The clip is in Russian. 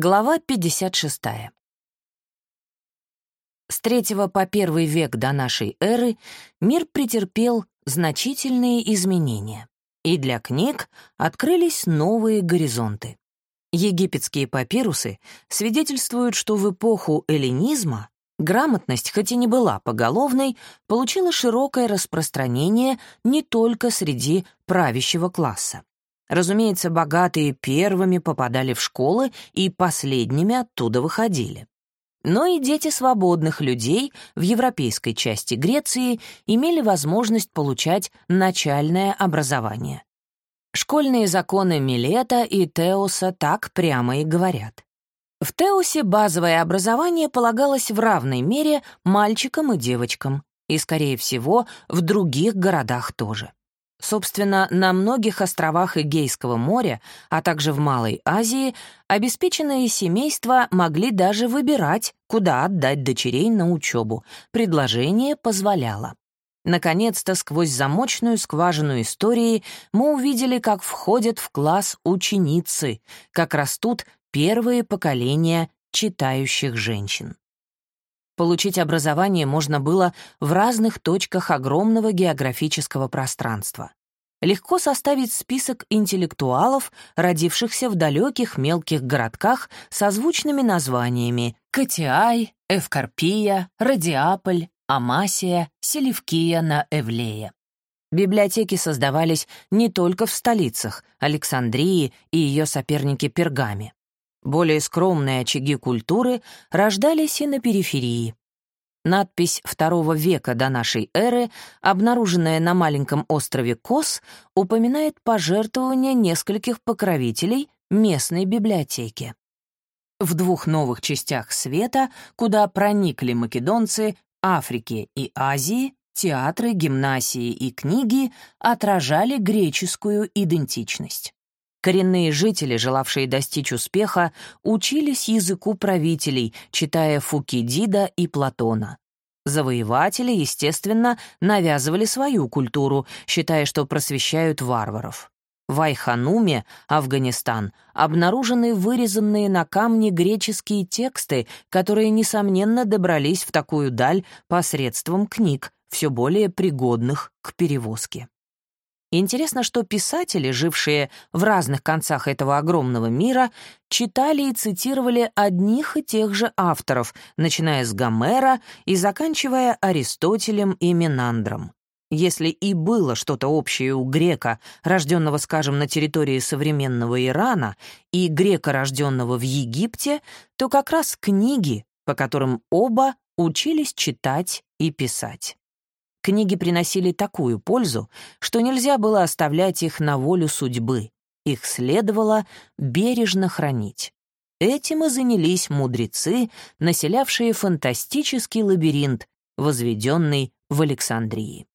Глава 56. С третьего по первый век до нашей эры мир претерпел значительные изменения, и для книг открылись новые горизонты. Египетские папирусы свидетельствуют, что в эпоху эллинизма грамотность, хоть и не была поголовной, получила широкое распространение не только среди правящего класса. Разумеется, богатые первыми попадали в школы и последними оттуда выходили. Но и дети свободных людей в европейской части Греции имели возможность получать начальное образование. Школьные законы Милета и Теоса так прямо и говорят. В Теосе базовое образование полагалось в равной мере мальчикам и девочкам, и, скорее всего, в других городах тоже. Собственно, на многих островах Эгейского моря, а также в Малой Азии, обеспеченные семейства могли даже выбирать, куда отдать дочерей на учебу. Предложение позволяло. Наконец-то сквозь замочную скважину истории мы увидели, как входят в класс ученицы, как растут первые поколения читающих женщин. Получить образование можно было в разных точках огромного географического пространства. Легко составить список интеллектуалов, родившихся в далеких мелких городках со звучными названиями Катиай, Эвкарпия, Радиаполь, Амасия, Селевкия на Эвлее. Библиотеки создавались не только в столицах, Александрии и ее соперники Пергаме. Более скромные очаги культуры рождались и на периферии. Надпись II века до нашей эры, обнаруженная на маленьком острове Кос, упоминает пожертвование нескольких покровителей местной библиотеки. В двух новых частях света, куда проникли македонцы, Африки и Азии, театры, гимнасии и книги отражали греческую идентичность. Коренные жители, желавшие достичь успеха, учились языку правителей, читая Фукидида и Платона. Завоеватели, естественно, навязывали свою культуру, считая, что просвещают варваров. В Айхануме, Афганистан, обнаружены вырезанные на камне греческие тексты, которые, несомненно, добрались в такую даль посредством книг, все более пригодных к перевозке. Интересно, что писатели, жившие в разных концах этого огромного мира, читали и цитировали одних и тех же авторов, начиная с Гомера и заканчивая Аристотелем и Менандром. Если и было что-то общее у грека, рожденного, скажем, на территории современного Ирана, и грека, рожденного в Египте, то как раз книги, по которым оба учились читать и писать. Книги приносили такую пользу, что нельзя было оставлять их на волю судьбы. Их следовало бережно хранить. Этим и занялись мудрецы, населявшие фантастический лабиринт, возведенный в Александрии.